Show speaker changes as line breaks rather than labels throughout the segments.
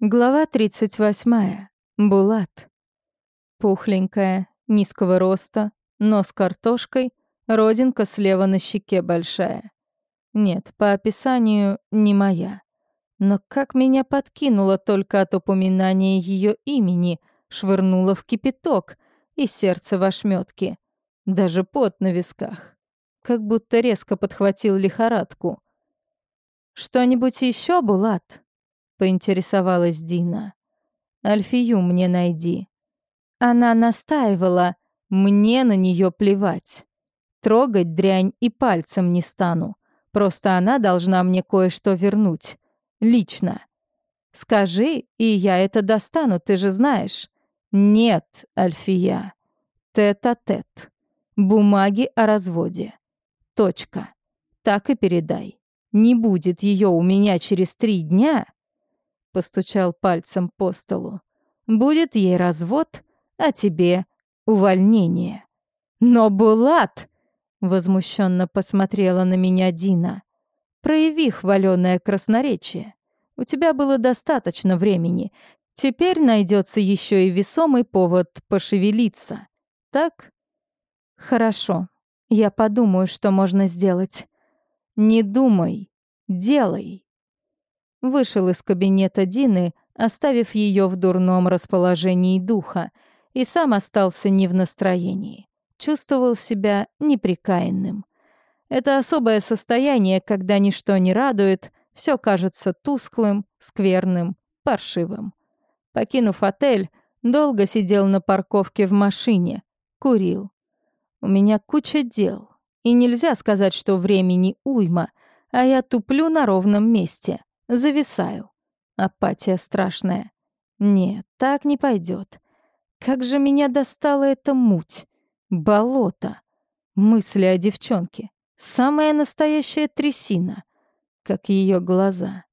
Глава 38. Булат. Пухленькая, низкого роста, нос картошкой, родинка слева на щеке большая. Нет, по описанию не моя. Но как меня подкинуло только от упоминания ее имени, швырнуло в кипяток и сердце в ошметке. Даже пот на висках. Как будто резко подхватил лихорадку. «Что-нибудь еще, Булат?» Поинтересовалась Дина. Альфию мне найди. Она настаивала, мне на нее плевать. Трогать дрянь и пальцем не стану. Просто она должна мне кое-что вернуть. Лично. Скажи, и я это достану, ты же знаешь. Нет, Альфия. Тет-а-тет. -тет. Бумаги о разводе. Точка. Так и передай. Не будет ее у меня через три дня, постучал пальцем по столу. Будет ей развод, а тебе увольнение. Но Булат, возмущенно посмотрела на меня Дина. Прояви хваленое красноречие. У тебя было достаточно времени. Теперь найдется еще и весомый повод пошевелиться. Так? Хорошо. Я подумаю, что можно сделать. Не думай, делай. Вышел из кабинета Дины, оставив ее в дурном расположении духа, и сам остался не в настроении. Чувствовал себя неприкаянным. Это особое состояние, когда ничто не радует, все кажется тусклым, скверным, паршивым. Покинув отель, долго сидел на парковке в машине, курил. У меня куча дел, и нельзя сказать, что времени уйма, а я туплю на ровном месте. Зависаю. Апатия страшная. Нет, так не пойдет. Как же меня достала эта муть. Болото. Мысли о девчонке. Самая настоящая трясина. Как ее глаза.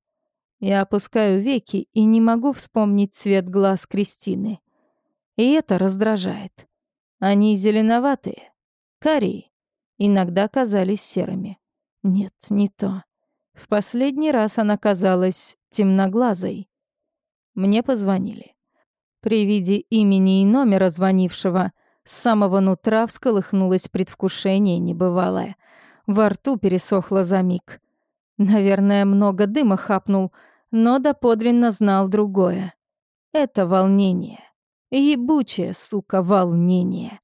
Я опускаю веки и не могу вспомнить цвет глаз Кристины. И это раздражает. Они зеленоватые, карие, иногда казались серыми. Нет, не то. В последний раз она казалась темноглазой. Мне позвонили. При виде имени и номера звонившего с самого нутра всколыхнулось предвкушение небывалое. Во рту пересохло за миг. Наверное, много дыма хапнул, но доподлинно знал другое. Это волнение. Ебучее, сука, волнение.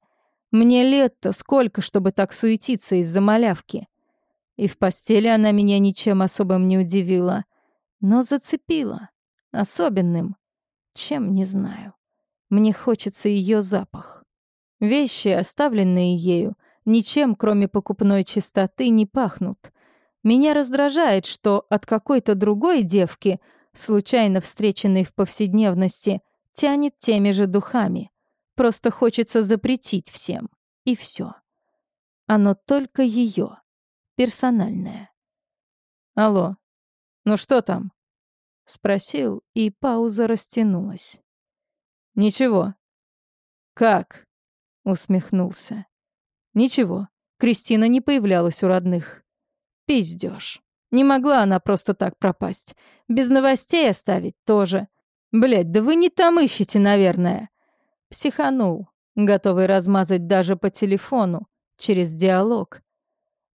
Мне лет-то сколько, чтобы так суетиться из-за малявки. И в постели она меня ничем особым не удивила, но зацепила. Особенным. Чем, не знаю. Мне хочется ее запах. Вещи, оставленные ею, ничем, кроме покупной чистоты, не пахнут. Меня раздражает, что от какой-то другой девки, случайно встреченной в повседневности, тянет теми же духами. Просто хочется запретить всем. И все. Оно только ее персональное. «Алло, ну что там?» — спросил, и пауза растянулась. «Ничего». «Как?» — усмехнулся. «Ничего, Кристина не появлялась у родных. Пиздёж. Не могла она просто так пропасть. Без новостей оставить тоже. Блядь, да вы не там ищете, наверное». Психанул, готовый размазать даже по телефону, через диалог.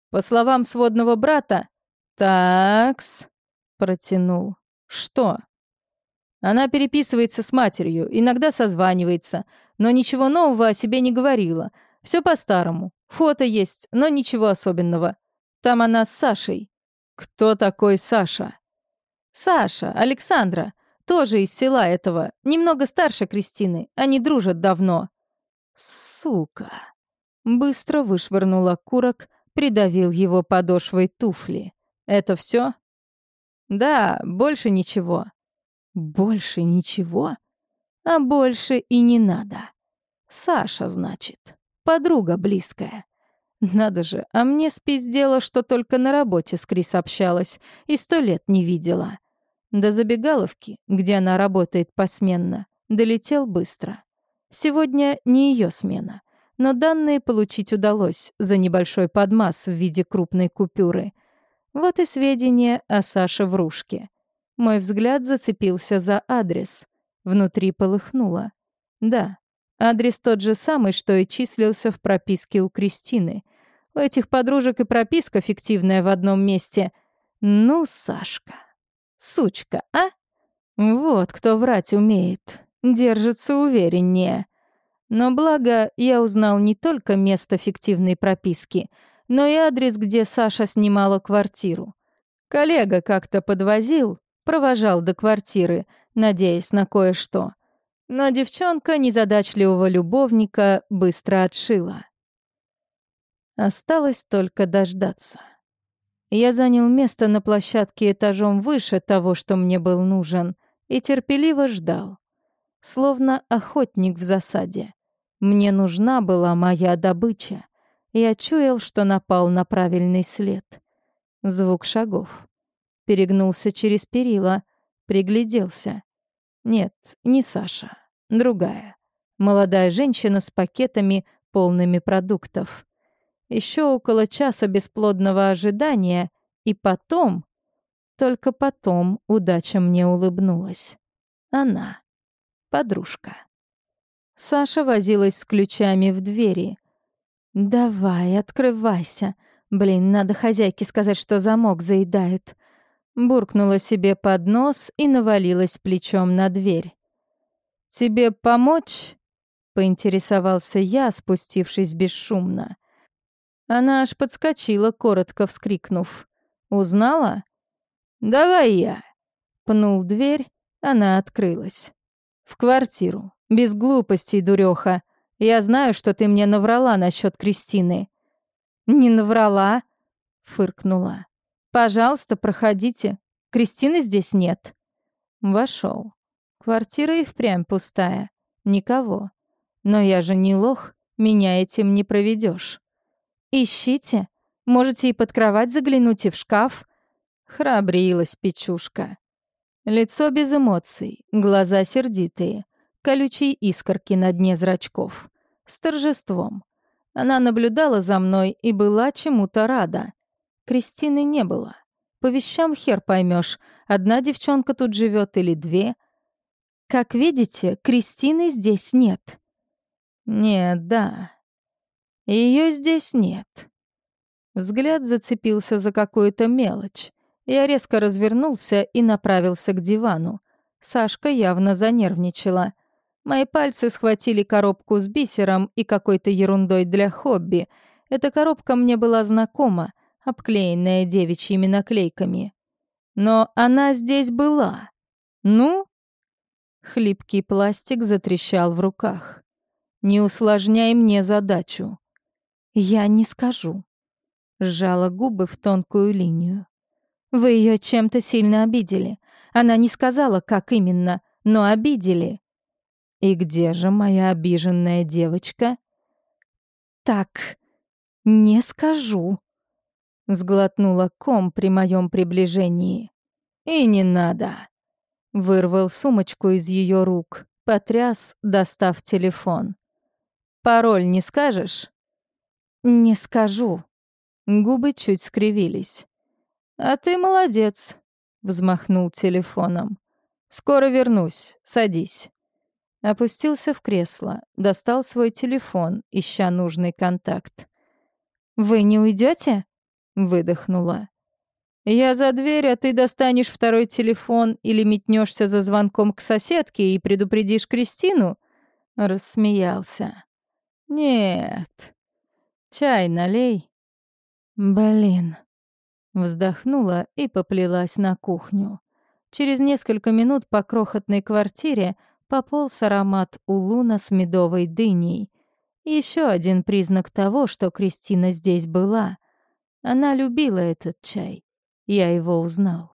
По словам сводного брата, такс, протянул. Что? Она переписывается с матерью, иногда созванивается, но ничего нового о себе не говорила. Все по-старому. Фото есть, но ничего особенного. Там она с Сашей. Кто такой Саша? Саша, Александра, тоже из села этого, немного старше Кристины, они дружат давно. Сука. Быстро вышвырнула курок, придавил его подошвой туфли. «Это все? «Да, больше ничего». «Больше ничего? А больше и не надо. Саша, значит, подруга близкая». Надо же, а мне спиздела, что только на работе с Крис общалась и сто лет не видела. До забегаловки, где она работает посменно, долетел быстро. Сегодня не ее смена но данные получить удалось за небольшой подмаз в виде крупной купюры. Вот и сведения о Саше Врушке. Мой взгляд зацепился за адрес. Внутри полыхнуло. Да, адрес тот же самый, что и числился в прописке у Кристины. У этих подружек и прописка фиктивная в одном месте. Ну, Сашка, сучка, а? Вот кто врать умеет, держится увереннее. Но благо я узнал не только место фиктивной прописки, но и адрес, где Саша снимала квартиру. Коллега как-то подвозил, провожал до квартиры, надеясь на кое-что. Но девчонка незадачливого любовника быстро отшила. Осталось только дождаться. Я занял место на площадке этажом выше того, что мне был нужен, и терпеливо ждал. Словно охотник в засаде. Мне нужна была моя добыча. Я чуял, что напал на правильный след. Звук шагов. Перегнулся через перила, пригляделся. Нет, не Саша, другая. Молодая женщина с пакетами, полными продуктов. Еще около часа бесплодного ожидания, и потом, только потом удача мне улыбнулась. Она, подружка. Саша возилась с ключами в двери. «Давай, открывайся. Блин, надо хозяйке сказать, что замок заедает». Буркнула себе под нос и навалилась плечом на дверь. «Тебе помочь?» — поинтересовался я, спустившись бесшумно. Она аж подскочила, коротко вскрикнув. «Узнала?» «Давай я!» Пнул дверь, она открылась. «В квартиру. Без глупостей, дуреха. Я знаю, что ты мне наврала насчет Кристины». «Не наврала?» — фыркнула. «Пожалуйста, проходите. Кристины здесь нет». Вошел. Квартира и впрямь пустая. Никого. Но я же не лох, меня этим не проведешь. «Ищите. Можете и под кровать заглянуть, и в шкаф». Храбрилась печушка. Лицо без эмоций, глаза сердитые колючие искорки на дне зрачков. С торжеством. Она наблюдала за мной и была чему-то рада. Кристины не было. По вещам хер поймешь, одна девчонка тут живет или две. Как видите, Кристины здесь нет. Нет, да. Ее здесь нет. Взгляд зацепился за какую-то мелочь. Я резко развернулся и направился к дивану. Сашка явно занервничала. Мои пальцы схватили коробку с бисером и какой-то ерундой для хобби. Эта коробка мне была знакома, обклеенная девичьими наклейками. Но она здесь была. Ну? Хлипкий пластик затрещал в руках. Не усложняй мне задачу. Я не скажу. Сжала губы в тонкую линию. Вы ее чем-то сильно обидели. Она не сказала, как именно, но обидели. «И где же моя обиженная девочка?» «Так, не скажу», — сглотнула ком при моем приближении. «И не надо», — вырвал сумочку из ее рук, потряс, достав телефон. «Пароль не скажешь?» «Не скажу». Губы чуть скривились. «А ты молодец», — взмахнул телефоном. «Скоро вернусь, садись». Опустился в кресло, достал свой телефон, ища нужный контакт. «Вы не уйдете? выдохнула. «Я за дверь, а ты достанешь второй телефон или метнешься за звонком к соседке и предупредишь Кристину?» Рассмеялся. «Нет. Чай налей». «Блин». Вздохнула и поплелась на кухню. Через несколько минут по крохотной квартире пополз аромат улуна с медовой дыней. Еще один признак того, что Кристина здесь была. Она любила этот чай. Я его узнал.